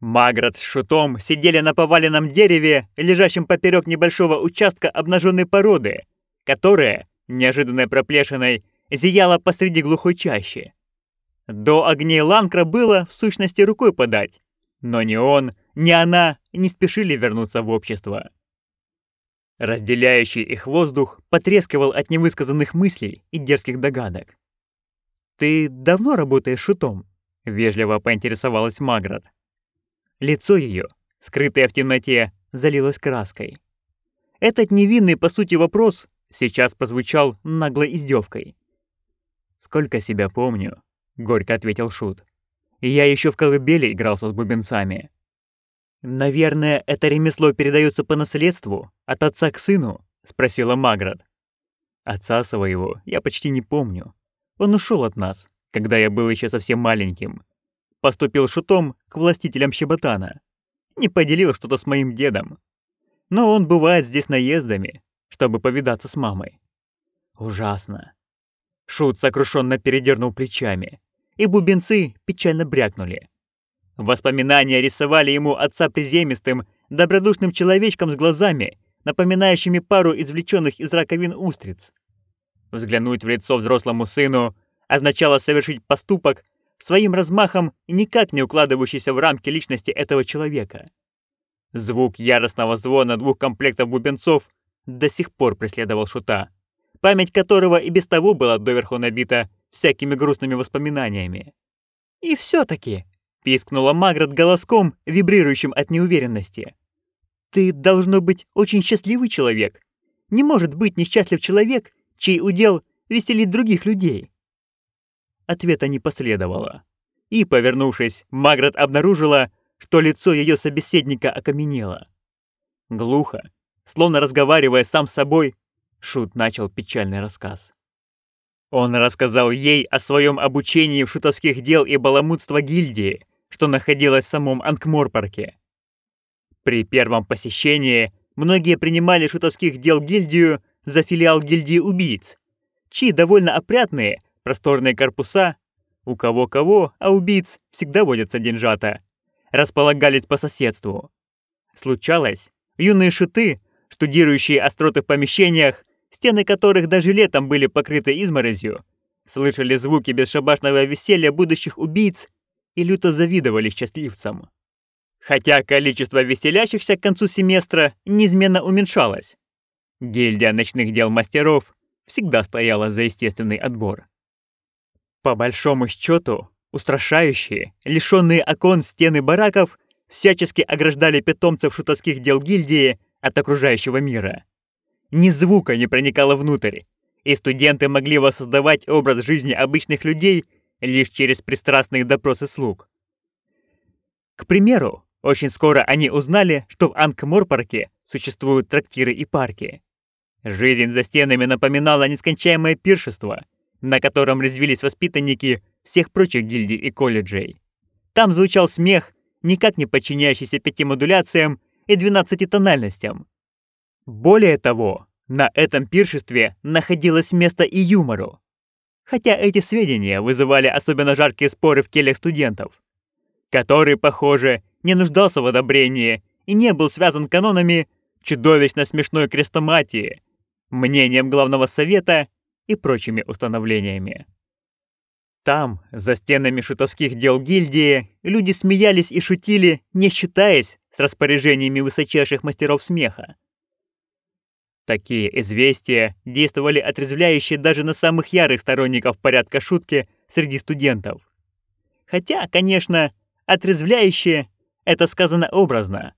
Маград с Шутом сидели на поваленном дереве, лежащем поперек небольшого участка обнаженной породы, которая, неожиданной проплешиной, зияла посреди глухой чащи. До огней Ланкра было, в сущности, рукой подать, но ни он, ни она не спешили вернуться в общество. Разделяющий их воздух потрескивал от невысказанных мыслей и дерзких догадок. «Ты давно работаешь шутом?» — вежливо поинтересовалась Маград. Лицо ее, скрытое в темноте, залилось краской. Этот невинный, по сути, вопрос сейчас прозвучал наглой издевкой. «Сколько себя помню», — горько ответил Шут. «Я еще в колыбели игрался с бубенцами. «Наверное, это ремесло передается по наследству, от отца к сыну?» — спросила Маград. «Отца своего я почти не помню. Он ушел от нас, когда я был еще совсем маленьким. Поступил шутом к властителям Щеботана. Не поделил что-то с моим дедом. Но он бывает здесь наездами, чтобы повидаться с мамой. Ужасно». Шут сокрушенно передернул плечами, и бубенцы печально брякнули. Воспоминания рисовали ему отца приземистым, добродушным человечком с глазами, напоминающими пару извлеченных из раковин устриц. Взглянуть в лицо взрослому сыну означало совершить поступок, своим размахом никак не укладывающийся в рамки личности этого человека. Звук яростного звона двух комплектов бубенцов до сих пор преследовал Шута, память которого и без того была доверху набита всякими грустными воспоминаниями. И все-таки пискнула Маград голоском, вибрирующим от неуверенности. «Ты, должно быть, очень счастливый человек. Не может быть несчастлив человек, чей удел веселит других людей». Ответа не последовало. И, повернувшись, Маград обнаружила, что лицо ее собеседника окаменело. Глухо, словно разговаривая сам с собой, Шут начал печальный рассказ. Он рассказал ей о своем обучении в шутовских дел и баламутства гильдии, что находилось в самом Анкморпарке. При первом посещении многие принимали шутовских дел гильдию за филиал гильдии убийц, чьи довольно опрятные, просторные корпуса, у кого-кого, а убийц всегда водятся деньжата, располагались по соседству. Случалось, юные шуты, штудирующие остроты в помещениях, стены которых даже летом были покрыты изморозью, слышали звуки бесшабашного веселья будущих убийц и люто завидовали счастливцам. Хотя количество веселящихся к концу семестра неизменно уменьшалось. Гильдия ночных дел мастеров всегда стояла за естественный отбор. По большому счету, устрашающие, лишенные окон стены бараков всячески ограждали питомцев шутовских дел гильдии от окружающего мира. Ни звука не проникало внутрь, и студенты могли воссоздавать образ жизни обычных людей – лишь через пристрастные допросы слуг. К примеру, очень скоро они узнали, что в Анкморпарке существуют трактиры и парки. Жизнь за стенами напоминала нескончаемое пиршество, на котором резвились воспитанники всех прочих гильдий и колледжей. Там звучал смех, никак не подчиняющийся пяти модуляциям и двенадцати тональностям. Более того, на этом пиршестве находилось место и юмору хотя эти сведения вызывали особенно жаркие споры в келях студентов, который, похоже, не нуждался в одобрении и не был связан канонами чудовищно смешной крестоматии, мнением главного совета и прочими установлениями. Там, за стенами шутовских дел гильдии, люди смеялись и шутили, не считаясь с распоряжениями высочайших мастеров смеха. Такие известия действовали отрезвляюще даже на самых ярых сторонников порядка шутки среди студентов. Хотя, конечно, отрезвляюще — это сказано образно,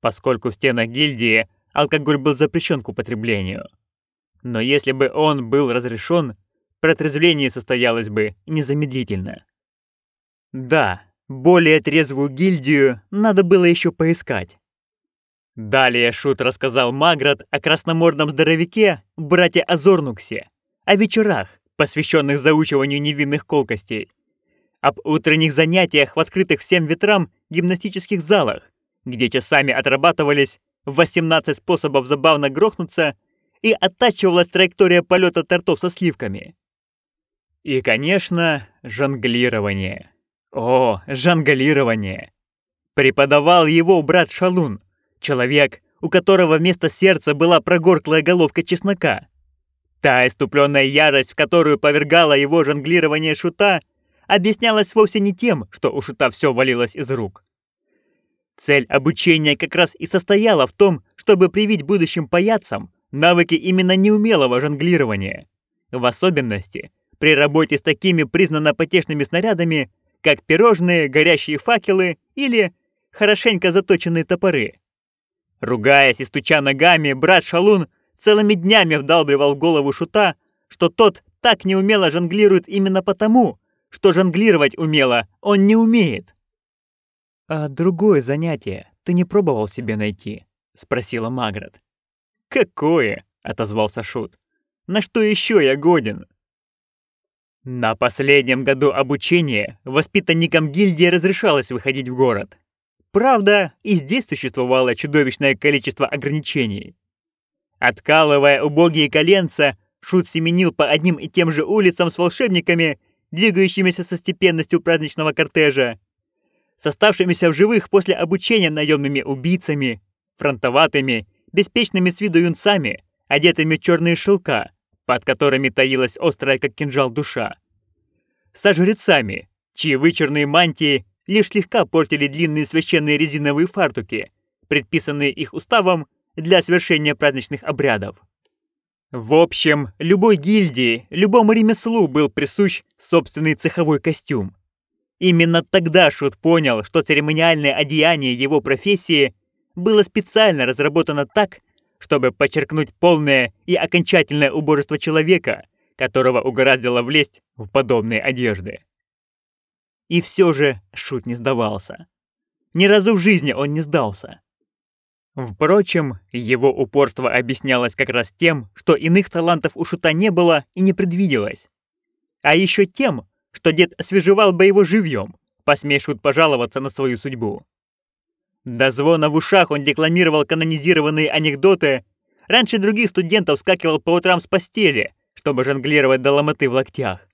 поскольку в стенах гильдии алкоголь был запрещен к употреблению. Но если бы он был разрешен, протрезвление состоялось бы незамедлительно. Да, более трезвую гильдию надо было еще поискать. Далее Шут рассказал Маград о красномордном здоровяке, брате Азорнуксе, о вечерах, посвященных заучиванию невинных колкостей, об утренних занятиях в открытых всем ветрам гимнастических залах, где часами отрабатывались 18 способов забавно грохнуться и оттачивалась траектория полета тортов со сливками. И, конечно, жонглирование. О, жонглирование! преподавал его брат Шалун, человек, у которого вместо сердца была прогорклая головка чеснока. Та иступленная ярость, в которую повергало его жонглирование шута, объяснялась вовсе не тем, что у шута все валилось из рук. Цель обучения как раз и состояла в том, чтобы привить будущим паяцам навыки именно неумелого жонглирования. В особенности при работе с такими признанно потешными снарядами, как пирожные, горящие факелы или хорошенько заточенные топоры. Ругаясь и стуча ногами, брат Шалун целыми днями вдалбливал в голову шута, что тот так неумело жонглирует именно потому, что жонглировать умело он не умеет. «А другое занятие ты не пробовал себе найти?» — спросила Маград. «Какое?» — отозвался Шут. «На что еще я годен?» На последнем году обучения воспитанникам гильдии разрешалось выходить в город. Правда, и здесь существовало чудовищное количество ограничений. Откалывая убогие коленца, Шут семенил по одним и тем же улицам с волшебниками, двигающимися со степенностью праздничного кортежа, с оставшимися в живых после обучения наемными убийцами, фронтоватыми, беспечными с виду юнцами, одетыми в черные шелка, под которыми таилась острая, как кинжал, душа. Со жрецами, чьи вычурные мантии лишь слегка портили длинные священные резиновые фартуки, предписанные их уставом для совершения праздничных обрядов. В общем, любой гильдии, любому ремеслу был присущ собственный цеховой костюм. Именно тогда Шут понял, что церемониальное одеяние его профессии было специально разработано так, чтобы подчеркнуть полное и окончательное убожество человека, которого угораздило влезть в подобные одежды. И все же Шут не сдавался. Ни разу в жизни он не сдался. Впрочем, его упорство объяснялось как раз тем, что иных талантов у Шута не было и не предвиделось. А еще тем, что дед освежевал бы его живьем, посмей Шут пожаловаться на свою судьбу. До звона в ушах он декламировал канонизированные анекдоты, раньше других студентов скакивал по утрам с постели, чтобы жонглировать до ломоты в локтях.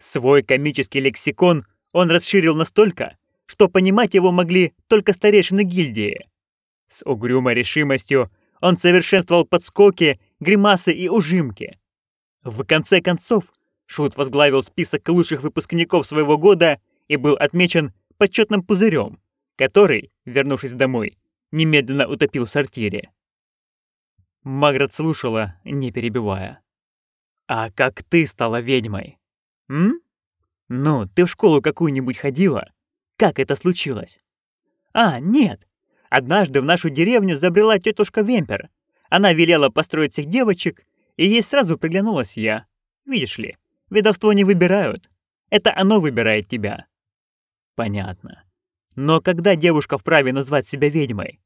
Свой комический лексикон он расширил настолько, что понимать его могли только старейшины гильдии. С угрюмой решимостью он совершенствовал подскоки, гримасы и ужимки. В конце концов, Шут возглавил список лучших выпускников своего года и был отмечен почетным пузырем, который, вернувшись домой, немедленно утопил в сортире. Маград слушала, не перебивая. «А как ты стала ведьмой? М? Ну, ты в школу какую-нибудь ходила? Как это случилось?» «А, нет. Однажды в нашу деревню забрела тетушка Вемпер. Она велела построить всех девочек, и ей сразу приглянулась я. Видишь ли, Ведовство не выбирают. Это оно выбирает тебя. Понятно. Но когда девушка вправе назвать себя ведьмой?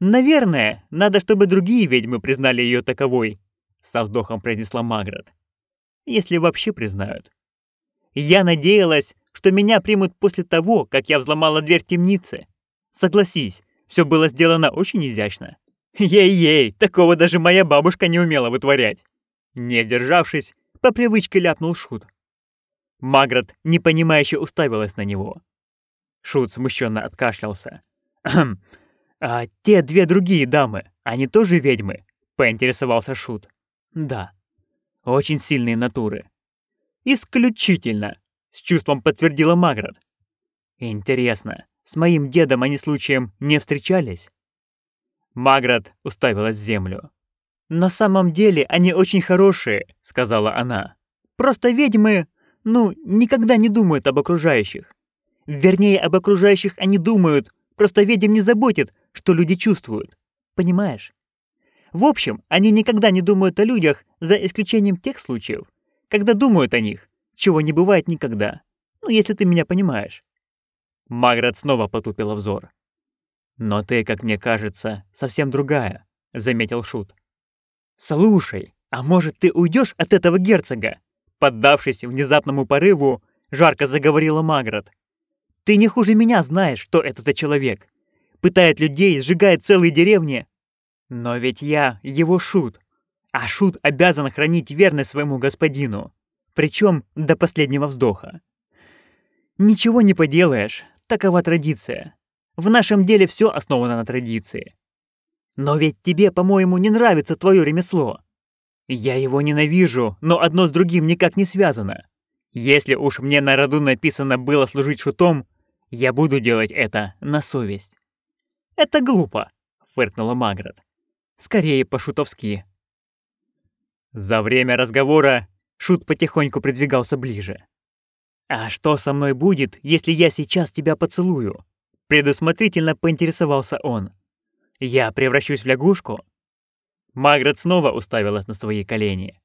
Наверное, надо, чтобы другие ведьмы признали ее таковой, со вздохом произнесла Маград. Если вообще признают. Я надеялась, что меня примут после того, как я взломала дверь темницы. Согласись, все было сделано очень изящно. Ей-ей, такого даже моя бабушка не умела вытворять. Не сдержавшись, по привычке ляпнул Шут. Маград непонимающе уставилась на него. Шут смущенно откашлялся. «Хм, а те две другие дамы, они тоже ведьмы?» — поинтересовался Шут. «Да. Очень сильные натуры». «Исключительно», — с чувством подтвердила Маград. «Интересно, с моим дедом они случаем не встречались?» Маград уставилась в землю. «На самом деле они очень хорошие», — сказала она. «Просто ведьмы, ну, никогда не думают об окружающих. Вернее, об окружающих они думают, просто ведьм не заботит, что люди чувствуют. Понимаешь? В общем, они никогда не думают о людях, за исключением тех случаев, когда думают о них, чего не бывает никогда. Ну, если ты меня понимаешь». Маград снова потупила взор. «Но ты, как мне кажется, совсем другая», — заметил Шут. «Слушай, а может, ты уйдешь от этого герцога?» Поддавшись внезапному порыву, жарко заговорила Маград. «Ты не хуже меня знаешь, что это за человек. Пытает людей, сжигает целые деревни. Но ведь я его шут, а шут обязан хранить верность своему господину, причем до последнего вздоха. Ничего не поделаешь, Такова традиция. В нашем деле все основано на традиции. Но ведь тебе, по-моему, не нравится твое ремесло. Я его ненавижу, но одно с другим никак не связано. Если уж мне на роду написано было служить шутом, я буду делать это на совесть. Это глупо, фыркнула Маград. Скорее по-шутовски. За время разговора Шут потихоньку придвигался ближе. «А что со мной будет, если я сейчас тебя поцелую?» Предусмотрительно поинтересовался он. «Я превращусь в лягушку?» Маград снова уставилась на свои колени.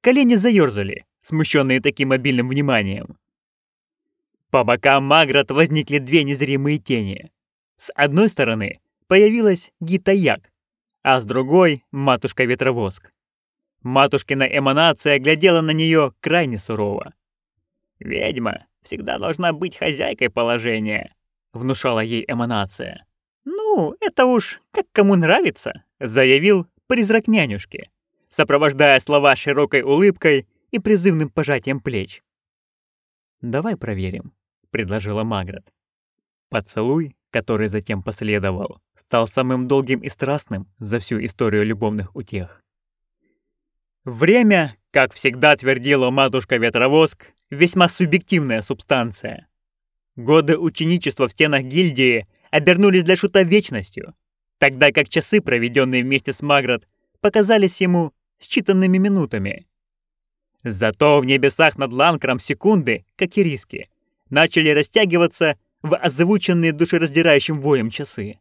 Колени заёрзали, смущенные таким обильным вниманием. По бокам Маград возникли две незримые тени. С одной стороны появилась Гитаяк, а с другой — матушка-ветровоск. Матушкина эманация глядела на нее крайне сурово. «Ведьма всегда должна быть хозяйкой положения», — внушала ей эманация. «Ну, это уж как кому нравится», — заявил призрак нянюшки, сопровождая слова широкой улыбкой и призывным пожатием плеч. «Давай проверим», — предложила Маград. Поцелуй, который затем последовал, стал самым долгим и страстным за всю историю любовных утех. Время, как всегда твердила матушка Ветровоск, весьма субъективная субстанция. Годы ученичества в стенах гильдии обернулись для Шута вечностью, тогда как часы, проведенные вместе с Маград, показались ему считанными минутами. Зато в небесах над Ланкром секунды, как и риски, начали растягиваться в озвученные душераздирающим воем часы.